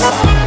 Thank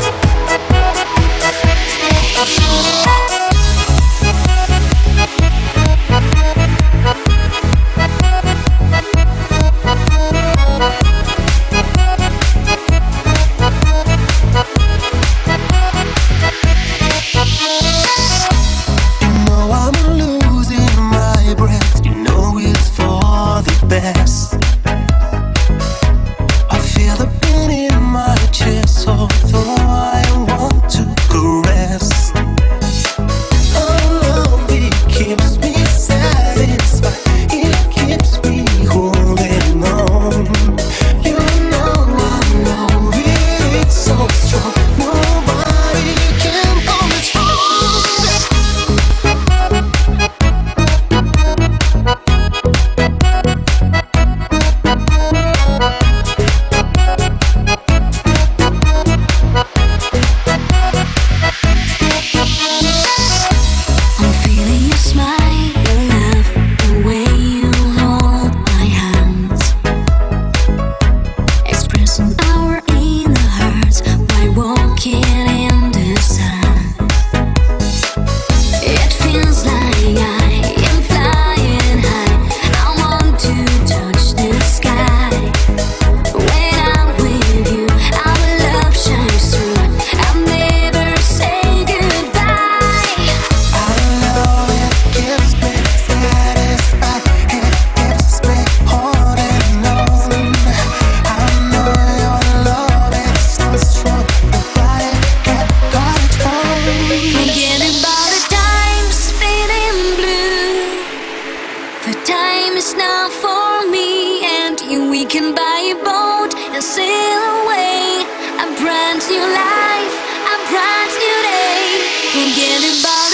A brand new life, a brand new day. Forget about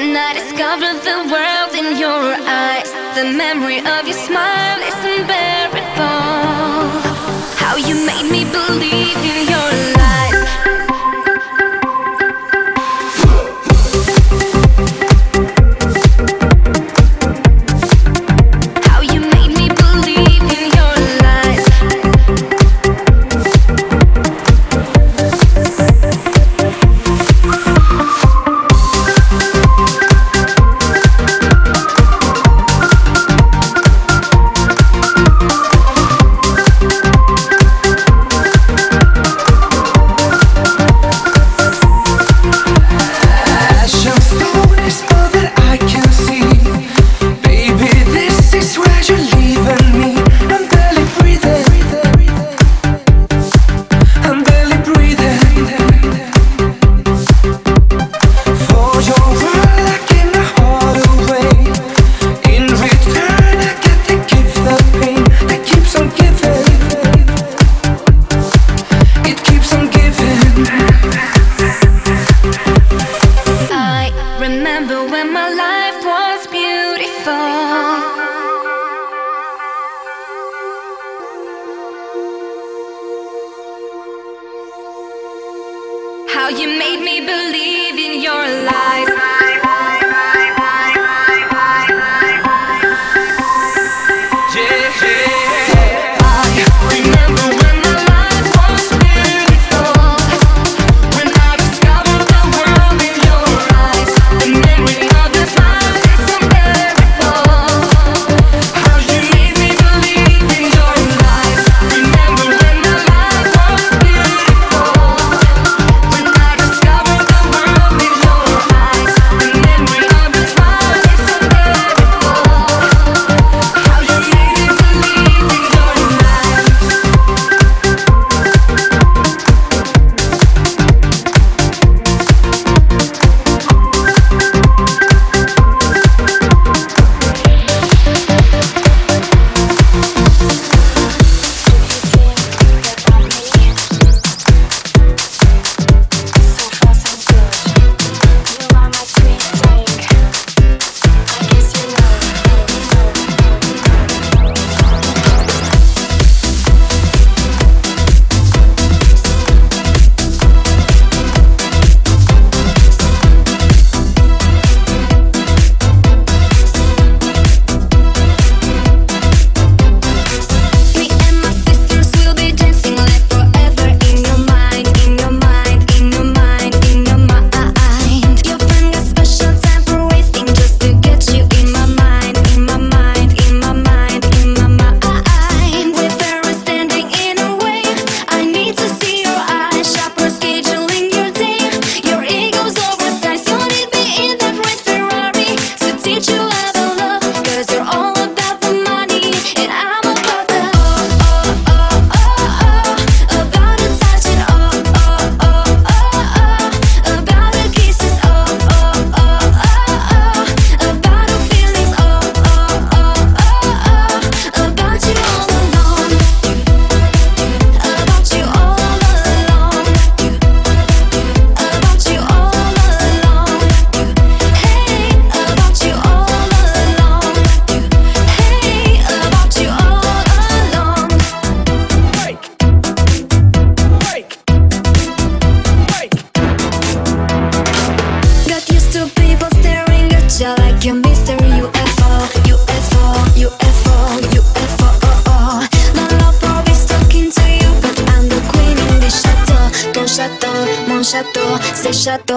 When I discovered the world in your eyes, the memory of your smile is unbearable. How you made me believe in your the あと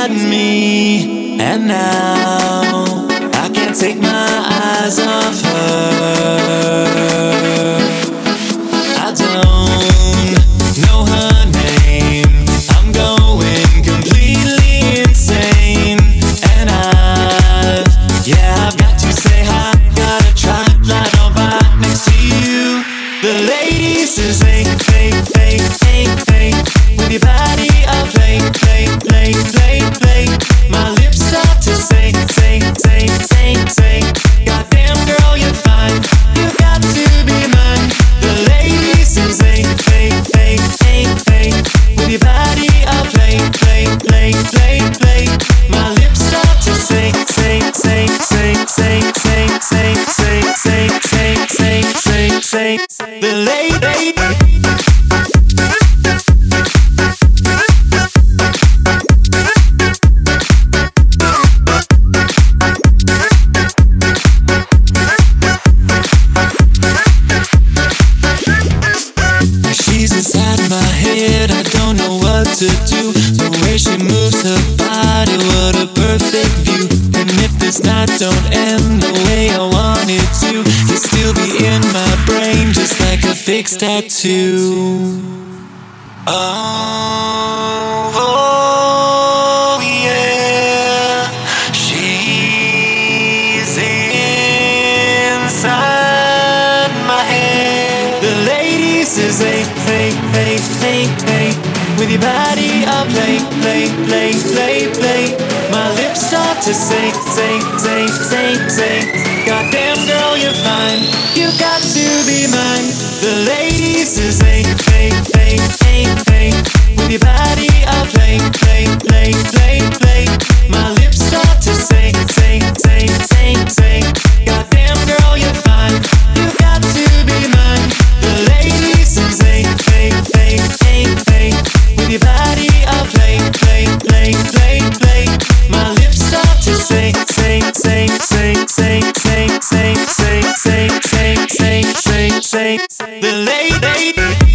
at me and now. up play, play, play. With your body, I play, play, play, play, play. My lips start to say, say, say, say, say. Goddamn girl, you're fine. You got to be mine. The ladies say, play, play, play, play. With your body, I play, play, play, play, play. My lips start to say, say, say, say, say, say, say, say, say, say, say, say, say. The lady.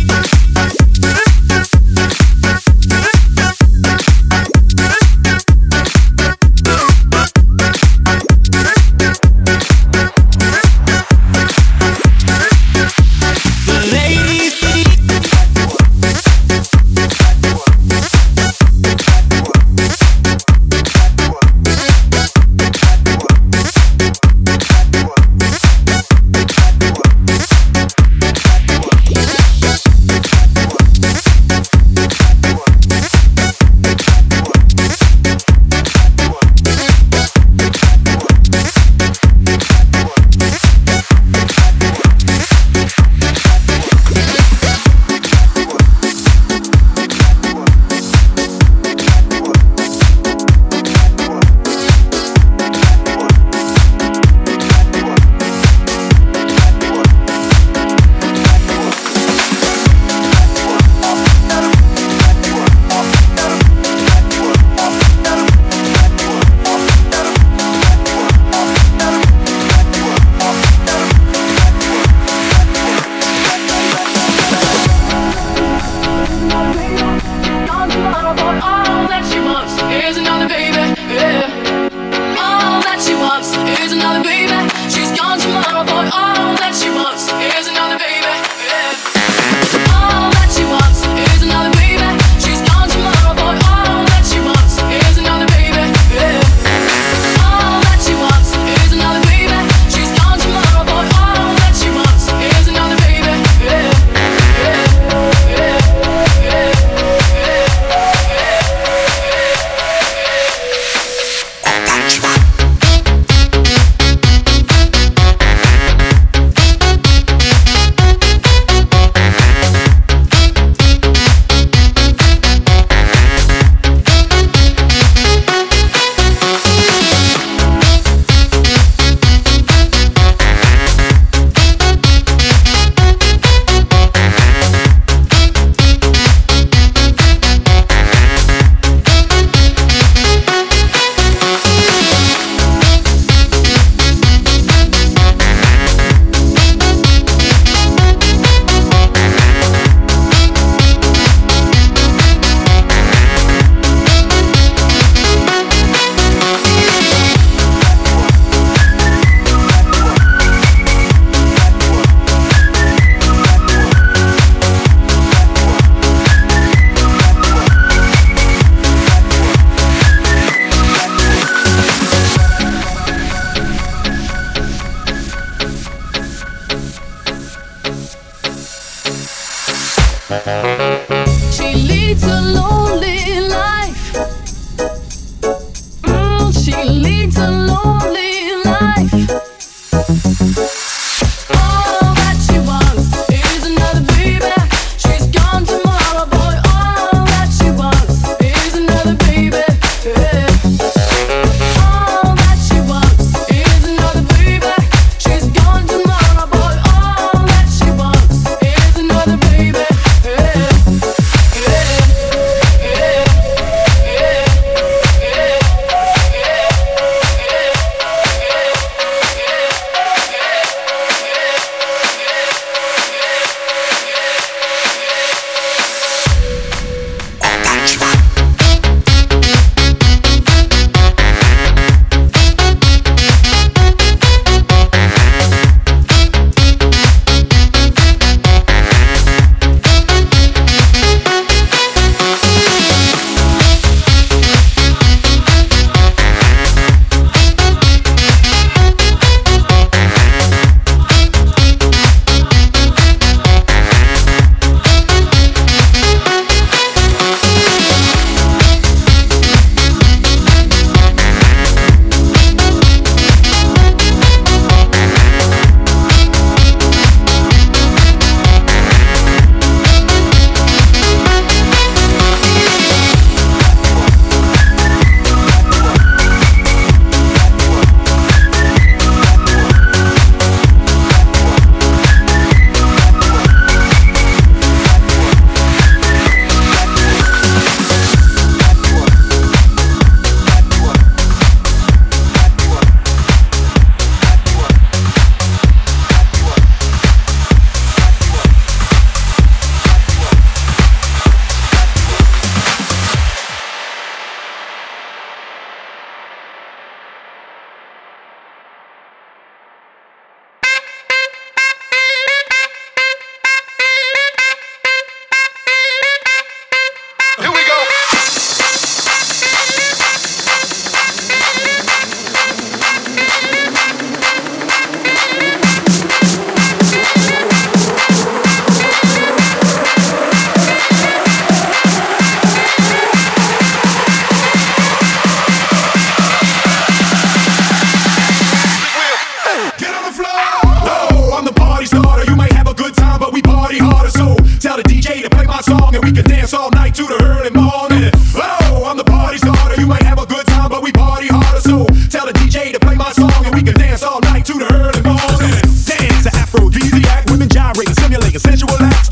Oh, I'm the party starter. You might have a good time, but we party harder. So tell the DJ to play my song and we can dance all night to the early morning. Dance aphrodisiac, women gyrating, sensual acts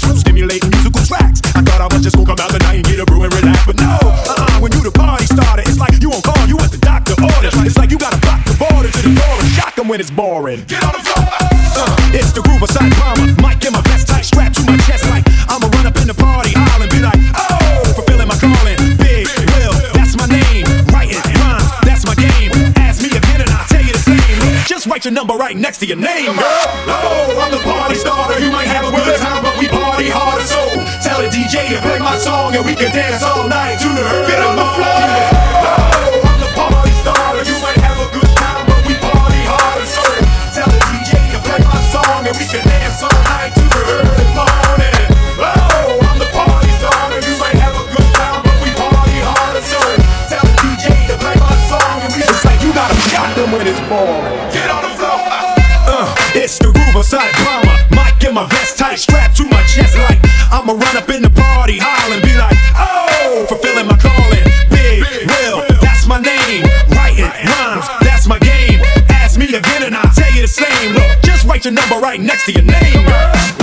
musical tracks. I thought I was just gonna come out and get a brew and relax, but no. Uh-uh, when you the party starter, it's like you on call, you want the doctor orders. It's like you gotta block the border to the door and shock them when it's boring. to your name, girl. Oh, I'm the party starter. You might have a good time, but we party harder. So tell the DJ to play my song and we can dance all night to the rhythm. The floor. Just like, I'ma run up in the party, holler and be like, oh, fulfilling my calling. Big, real, that's my name. Writing rhymes, that's my game. Ask me again and I'll tell you the same. Look, just write your number right next to your name. Girl.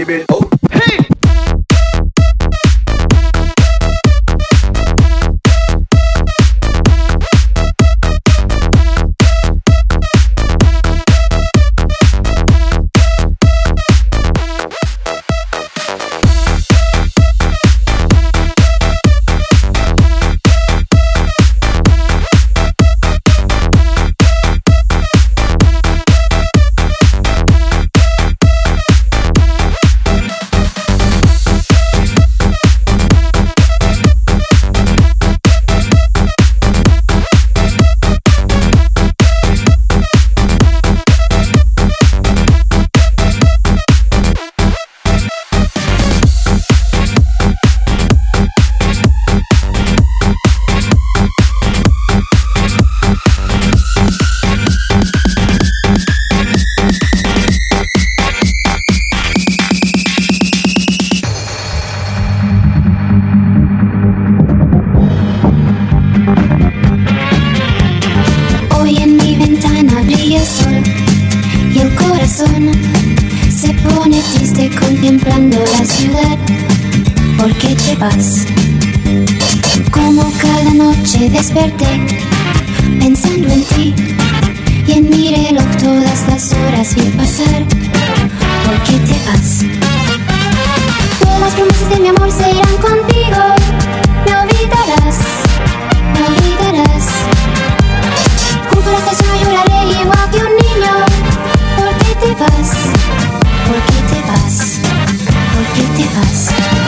the bit. ¿Por qué te vas? Como cada noche desperté pensando en ti y en mi reloj todas las horas vi pasar. ¿Por qué te vas? Todas las promesas de mi amor serán contigo. Me olvidarás, me olvidarás. Junto a la estación lloraré igual que un niño. ¿Por qué te vas? ¿Por qué te vas? ¿Por qué te vas?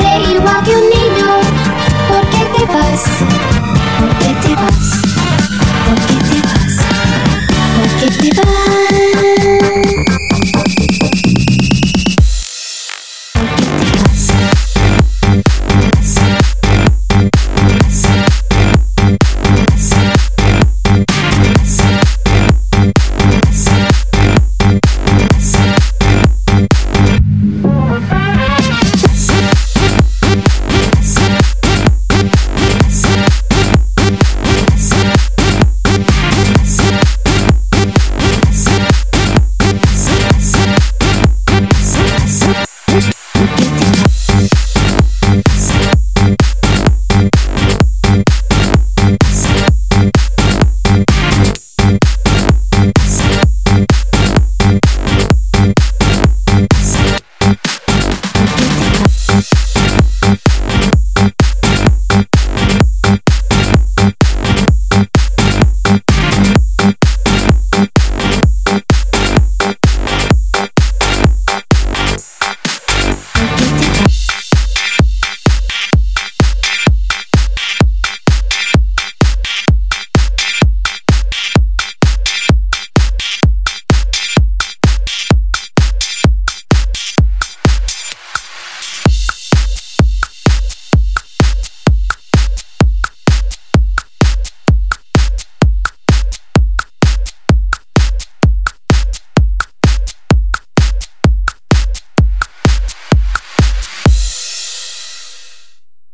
Me olvidarás. Junto a